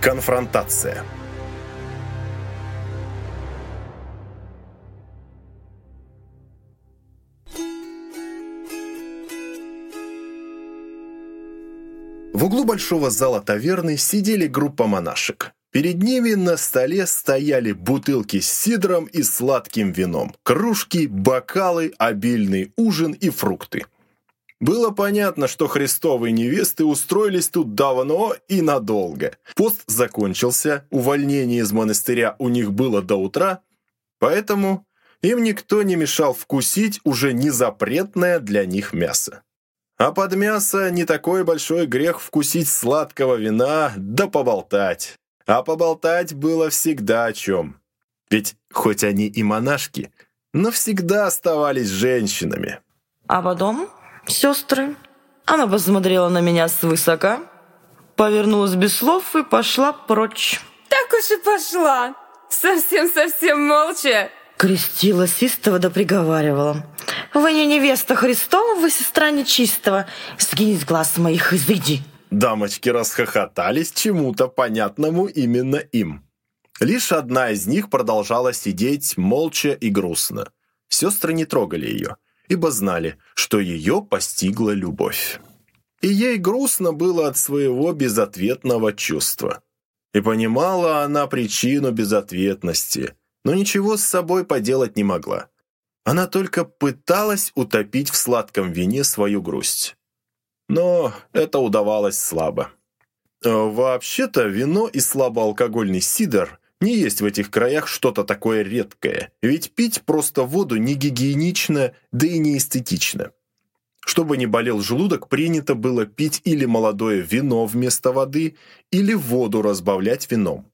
Конфронтация. В углу большого зала таверны сидели группа монашек. Перед ними на столе стояли бутылки с сидром и сладким вином, кружки, бокалы, обильный ужин и фрукты. Было понятно, что христовые невесты устроились тут давно и надолго. Пост закончился, увольнение из монастыря у них было до утра, поэтому им никто не мешал вкусить уже незапретное для них мясо. А под мясо не такой большой грех вкусить сладкого вина да поболтать. А поболтать было всегда о чем. Ведь хоть они и монашки, но всегда оставались женщинами. А потом сестры. Она посмотрела на меня свысока, повернулась без слов и пошла прочь. Так уж и пошла. Совсем-совсем молча. Крестилась истово да приговаривала. «Вы не невеста Христова, вы сестра нечистого. Сгинь с глаз моих, изыди!» Дамочки расхохотались чему-то понятному именно им. Лишь одна из них продолжала сидеть молча и грустно. Сестры не трогали ее ибо знали, что ее постигла любовь. И ей грустно было от своего безответного чувства. И понимала она причину безответности, но ничего с собой поделать не могла. Она только пыталась утопить в сладком вине свою грусть. Но это удавалось слабо. Вообще-то вино и слабоалкогольный сидр не есть в этих краях что-то такое редкое, ведь пить просто воду не гигиенично, да и не эстетично. Чтобы не болел желудок, принято было пить или молодое вино вместо воды, или воду разбавлять вином.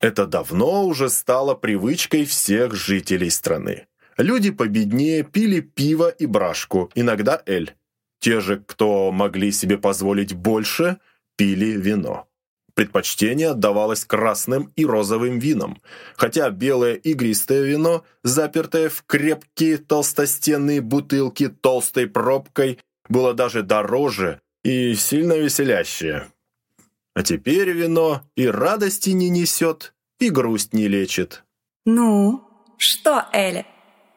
Это давно уже стало привычкой всех жителей страны. Люди победнее пили пиво и брашку, иногда эль. Те же, кто могли себе позволить больше, пили вино предпочтение отдавалось красным и розовым винам, хотя белое игристое вино, запертое в крепкие толстостенные бутылки толстой пробкой, было даже дороже и сильно веселящее. А теперь вино и радости не несет, и грусть не лечит. «Ну, что, Эля,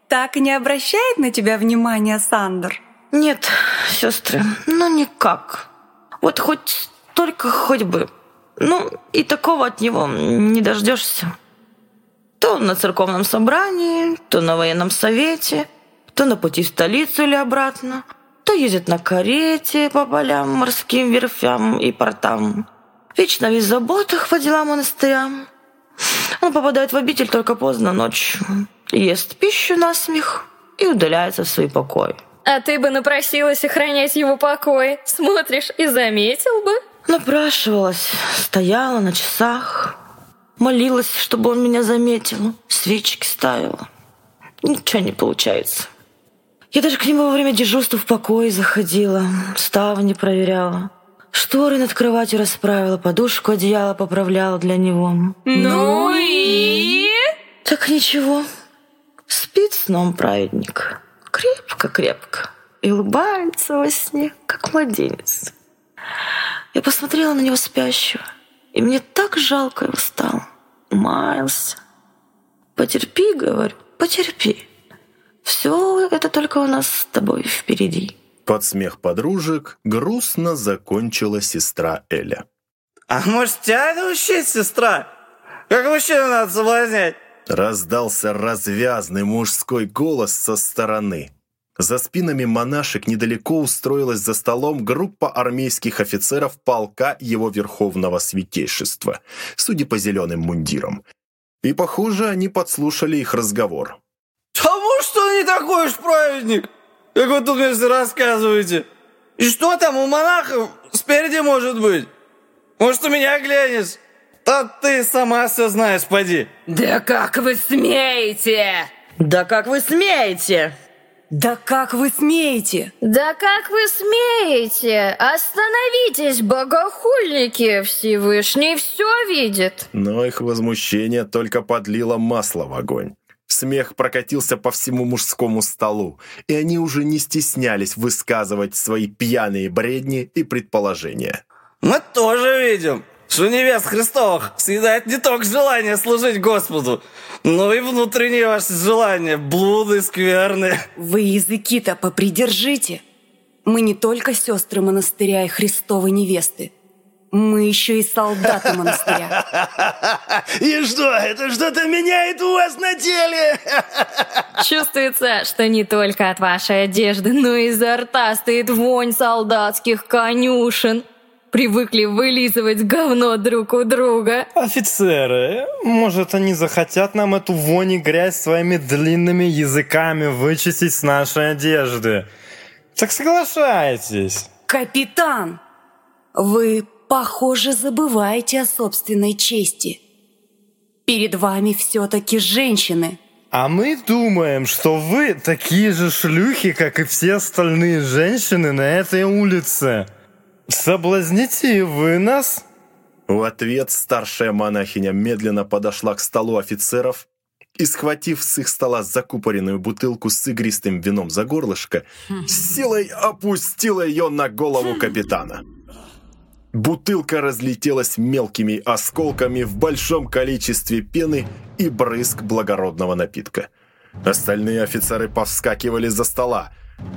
так и не обращает на тебя внимания Сандер?» «Нет, сестры, ну никак. Вот хоть только хоть бы ну, и такого от него не дождешься. То на церковном собрании, то на военном совете, то на пути в столицу или обратно, то ездит на карете по полям, морским верфям и портам. Вечно весь в заботах по делам монастырям. Он попадает в обитель только поздно ночью, ест пищу на смех и удаляется в свой покой. А ты бы напросилась охранять его покой. Смотришь и заметил бы. Напрашивалась, стояла на часах, молилась, чтобы он меня заметил, свечки ставила. Ничего не получается. Я даже к нему во время дежурства в покое заходила, ставни проверяла. Шторы над кроватью расправила, подушку, одеяло поправляла для него. Ну и? Так ничего. Спит сном праведник. Крепко-крепко. И улыбается во сне, как младенец. Я посмотрела на него спящего, и мне так жалко его стало. Маялся. Потерпи, говорю, потерпи. Все это только у нас с тобой впереди. Под смех подружек грустно закончила сестра Эля. «А может, тебя научить, сестра? Как мужчину надо соблазнять?» Раздался развязный мужской голос со стороны. За спинами монашек недалеко устроилась за столом группа армейских офицеров полка его верховного святейшества, судя по зеленым мундирам. И, похоже, они подслушали их разговор. «Тому, что он не такой уж праведник, как вы тут мне рассказываете. И что там у монахов спереди может быть? Может, у меня глянешь? Да ты сама все знаешь, поди». «Да как вы смеете!» «Да как вы смеете!» «Да как вы смеете?» Да как вы смеете? Остановитесь, богохульники! Всевышний все видит. Но их возмущение только подлило масло в огонь. Смех прокатился по всему мужскому столу, и они уже не стеснялись высказывать свои пьяные бредни и предположения. «Мы тоже видим. Что невест Христовых съедает не только желание служить Господу, но и внутренние ваши желания, блуды скверные. Вы языки-то попридержите. Мы не только сестры монастыря и Христовой невесты. Мы еще и солдаты монастыря. И что, это что-то меняет у вас на теле? Чувствуется, что не только от вашей одежды, но и изо рта стоит вонь солдатских конюшен. Привыкли вылизывать говно друг у друга. Офицеры, может они захотят нам эту вонь и грязь своими длинными языками вычистить с нашей одежды? Так соглашайтесь. Капитан, вы, похоже, забываете о собственной чести. Перед вами все-таки женщины. А мы думаем, что вы такие же шлюхи, как и все остальные женщины на этой улице. Соблазните и вы нас? В ответ старшая монахиня медленно подошла к столу офицеров и, схватив с их стола закупоренную бутылку с игристым вином за горлышко, с силой опустила ее на голову капитана. Бутылка разлетелась мелкими осколками в большом количестве пены и брызг благородного напитка. Остальные офицеры повскакивали за стола,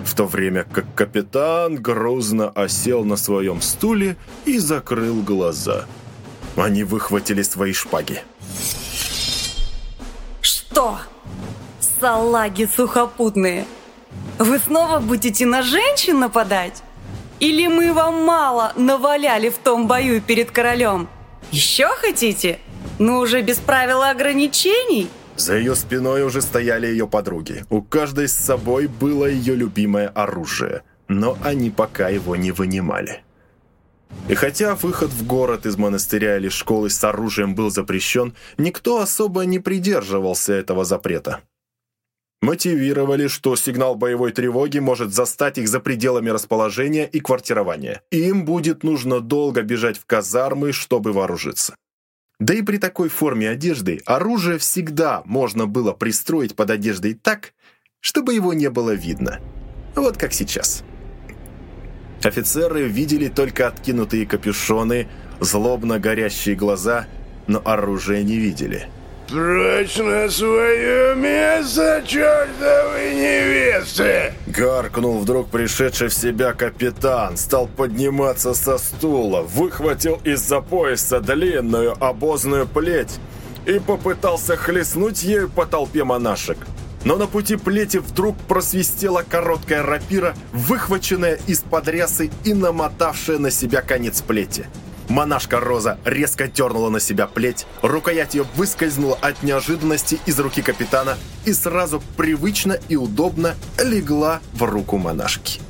в то время как капитан грузно осел на своем стуле и закрыл глаза. Они выхватили свои шпаги. Что? Салаги сухопутные. Вы снова будете на женщин нападать? Или мы вам мало наваляли в том бою перед королем? Еще хотите? Ну уже без правила ограничений? За ее спиной уже стояли ее подруги. У каждой с собой было ее любимое оружие, но они пока его не вынимали. И хотя выход в город из монастыря или школы с оружием был запрещен, никто особо не придерживался этого запрета. Мотивировали, что сигнал боевой тревоги может застать их за пределами расположения и квартирования. Им будет нужно долго бежать в казармы, чтобы вооружиться. Да и при такой форме одежды оружие всегда можно было пристроить под одеждой так, чтобы его не было видно. Вот как сейчас. Офицеры видели только откинутые капюшоны, злобно горящие глаза, но оружие не видели. Прочь на свое место, чертовы невесты! Гаркнул вдруг пришедший в себя капитан, стал подниматься со стула, выхватил из-за пояса длинную обозную плеть и попытался хлестнуть ею по толпе монашек. Но на пути плети вдруг просвистела короткая рапира, выхваченная из-под рясы и намотавшая на себя конец плети. Монашка Роза резко дернула на себя плеть, рукоять ее выскользнула от неожиданности из руки капитана и сразу привычно и удобно легла в руку монашки.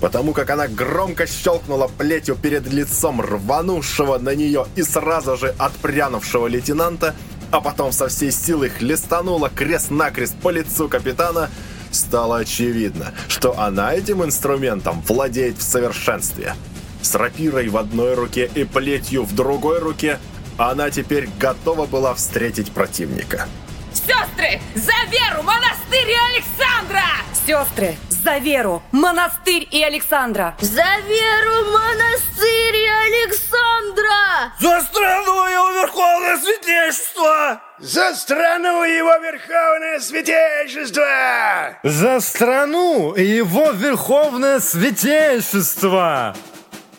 Потому как она громко щелкнула плетью перед лицом рванувшего на нее и сразу же отпрянувшего лейтенанта, а потом со всей силы хлестанула крест-накрест по лицу капитана, стало очевидно, что она этим инструментом владеет в совершенстве – с рапирой в одной руке и плетью в другой руке, она теперь готова была встретить противника. Сестры, за веру, монастырь и Александра! Сестры, за веру, монастырь и Александра! За веру, монастырь и Александра! За страну его верховное святейшество! За страну его верховное святейшество! За страну и его верховное святейшество!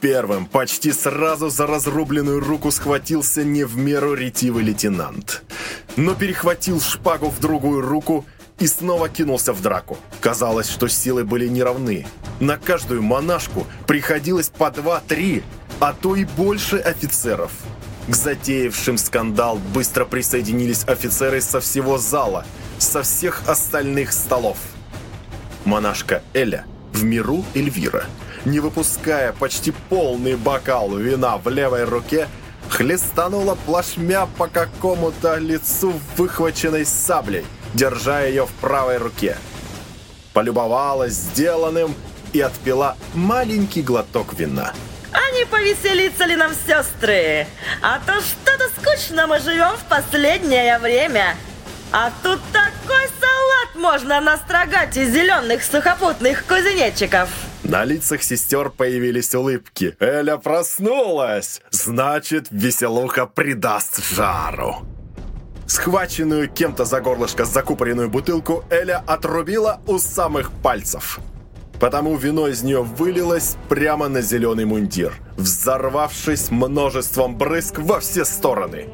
Первым почти сразу за разрубленную руку схватился не в меру ретивый лейтенант. Но перехватил шпагу в другую руку и снова кинулся в драку. Казалось, что силы были неравны. На каждую монашку приходилось по два-три, а то и больше офицеров. К затеявшим скандал быстро присоединились офицеры со всего зала, со всех остальных столов. Монашка Эля в миру Эльвира – не выпуская почти полный бокал вина в левой руке, хлестанула плашмя по какому-то лицу выхваченной саблей, держа ее в правой руке. Полюбовалась сделанным и отпила маленький глоток вина. А не повеселиться ли нам, сестры? А то что-то скучно мы живем в последнее время. А тут такой салат можно настрогать из зеленых сухопутных кузнечиков. На лицах сестер появились улыбки. Эля проснулась! Значит, веселуха придаст жару. Схваченную кем-то за горлышко закупоренную бутылку Эля отрубила у самых пальцев. Потому вино из нее вылилось прямо на зеленый мундир, взорвавшись множеством брызг во все стороны.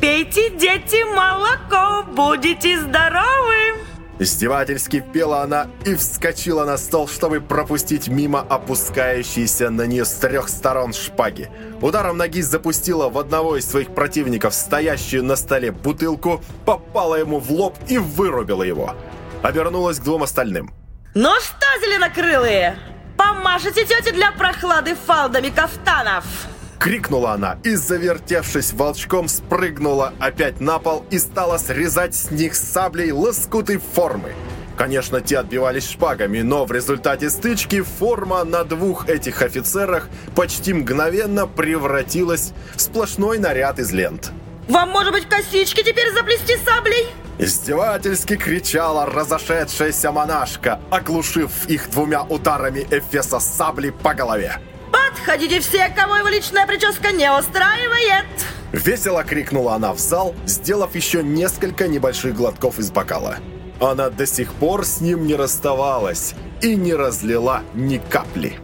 Пейте, дети, молоко, будете здоровы! Издевательски пела она и вскочила на стол, чтобы пропустить мимо опускающиеся на нее с трех сторон шпаги. Ударом ноги запустила в одного из своих противников стоящую на столе бутылку, попала ему в лоб и вырубила его. Обернулась к двум остальным. Ну что, зеленокрылые, помашите тете для прохлады фалдами кафтанов! Крикнула она и, завертевшись волчком, спрыгнула опять на пол и стала срезать с них саблей лоскуты формы. Конечно, те отбивались шпагами, но в результате стычки форма на двух этих офицерах почти мгновенно превратилась в сплошной наряд из лент. Вам, может быть, косички теперь заплести саблей? Издевательски кричала разошедшаяся монашка, оглушив их двумя ударами Эфеса сабли по голове. Подходите все, кого его личная прическа не устраивает! Весело крикнула она в зал, сделав еще несколько небольших глотков из бокала. Она до сих пор с ним не расставалась и не разлила ни капли.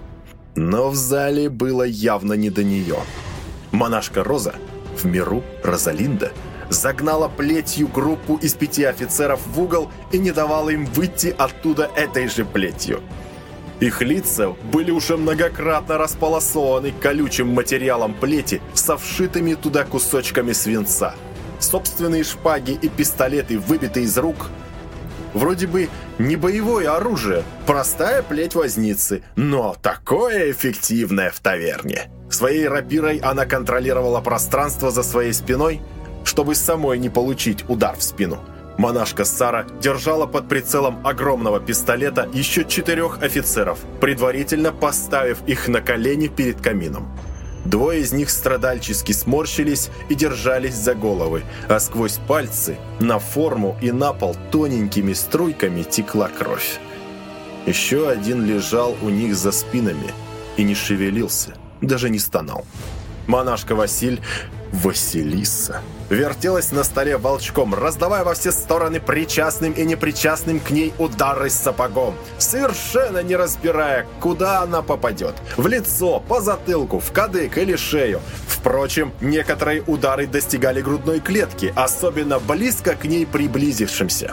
Но в зале было явно не до нее. Монашка Роза, в миру Розалинда, загнала плетью группу из пяти офицеров в угол и не давала им выйти оттуда этой же плетью. Их лица были уже многократно располосованы колючим материалом плети со вшитыми туда кусочками свинца. Собственные шпаги и пистолеты выбиты из рук. Вроде бы не боевое оружие, простая плеть возницы, но такое эффективное в таверне. Своей рапирой она контролировала пространство за своей спиной, чтобы самой не получить удар в спину. Монашка Сара держала под прицелом огромного пистолета еще четырех офицеров, предварительно поставив их на колени перед камином. Двое из них страдальчески сморщились и держались за головы, а сквозь пальцы на форму и на пол тоненькими струйками текла кровь. Еще один лежал у них за спинами и не шевелился, даже не стонал. Монашка Василь Василиса вертелась на столе волчком, раздавая во все стороны причастным и непричастным к ней удары с сапогом, совершенно не разбирая, куда она попадет. В лицо, по затылку, в кадык или шею. Впрочем, некоторые удары достигали грудной клетки, особенно близко к ней приблизившимся.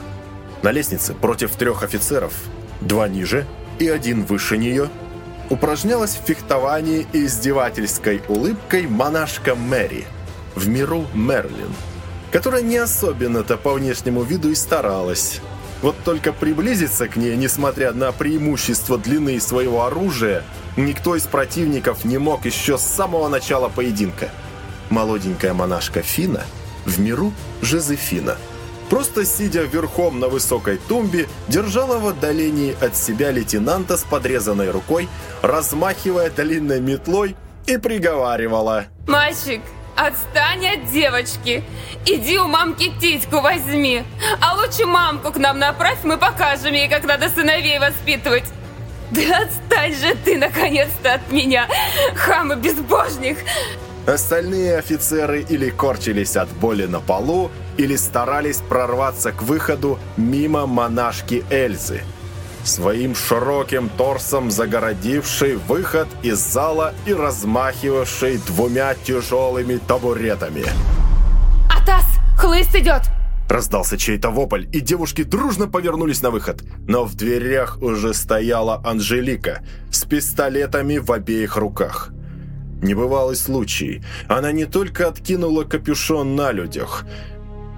На лестнице против трех офицеров, два ниже и один выше нее, упражнялась в фехтовании и издевательской улыбкой монашка Мэри – в миру Мерлин, которая не особенно-то по внешнему виду и старалась. Вот только приблизиться к ней, несмотря на преимущество длины своего оружия, никто из противников не мог еще с самого начала поединка. Молоденькая монашка Фина в миру Жозефина – просто сидя верхом на высокой тумбе, держала в отдалении от себя лейтенанта с подрезанной рукой, размахивая длинной метлой и приговаривала. «Мальчик, Отстань от девочки. Иди у мамки титьку возьми. А лучше мамку к нам направь, мы покажем ей, как надо сыновей воспитывать. Да отстань же ты, наконец-то, от меня, хам и безбожник. Остальные офицеры или корчились от боли на полу, или старались прорваться к выходу мимо монашки Эльзы – своим широким торсом загородивший выход из зала и размахивавший двумя тяжелыми табуретами. «Атас, хлыст идет!» Раздался чей-то вопль, и девушки дружно повернулись на выход. Но в дверях уже стояла Анжелика с пистолетами в обеих руках. Небывалый случай. Она не только откинула капюшон на людях –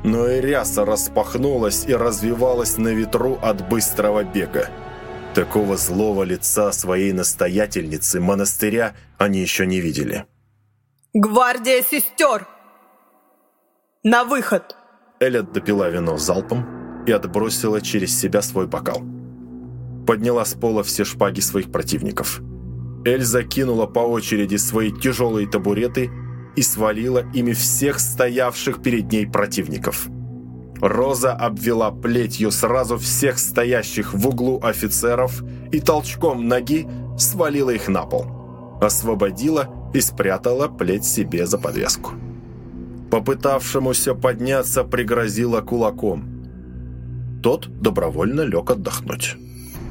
но и ряса распахнулась и развивалась на ветру от быстрого бега. Такого злого лица своей настоятельницы монастыря они еще не видели. «Гвардия сестер! На выход!» Эля допила вино залпом и отбросила через себя свой бокал. Подняла с пола все шпаги своих противников. Эльза кинула по очереди свои тяжелые табуреты и свалила ими всех стоявших перед ней противников. Роза обвела плетью сразу всех стоящих в углу офицеров и толчком ноги свалила их на пол, освободила и спрятала плеть себе за подвеску. Попытавшемуся подняться пригрозила кулаком. Тот добровольно лег отдохнуть.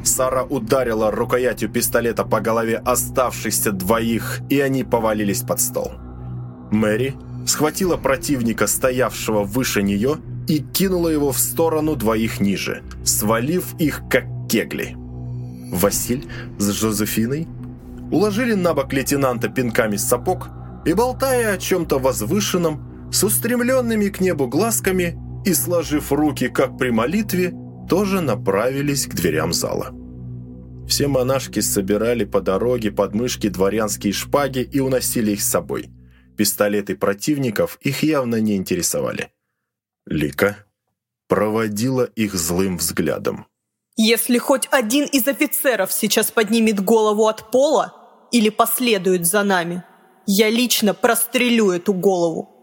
Сара ударила рукоятью пистолета по голове оставшихся двоих, и они повалились под стол. Мэри схватила противника, стоявшего выше нее, и кинула его в сторону двоих ниже, свалив их как кегли. Василь с Жозефиной уложили на бок лейтенанта пинками сапог и, болтая о чем-то возвышенном, с устремленными к небу глазками и сложив руки, как при молитве, тоже направились к дверям зала. Все монашки собирали по дороге подмышки дворянские шпаги и уносили их с собой. Пистолеты противников их явно не интересовали. Лика проводила их злым взглядом. Если хоть один из офицеров сейчас поднимет голову от пола или последует за нами, я лично прострелю эту голову.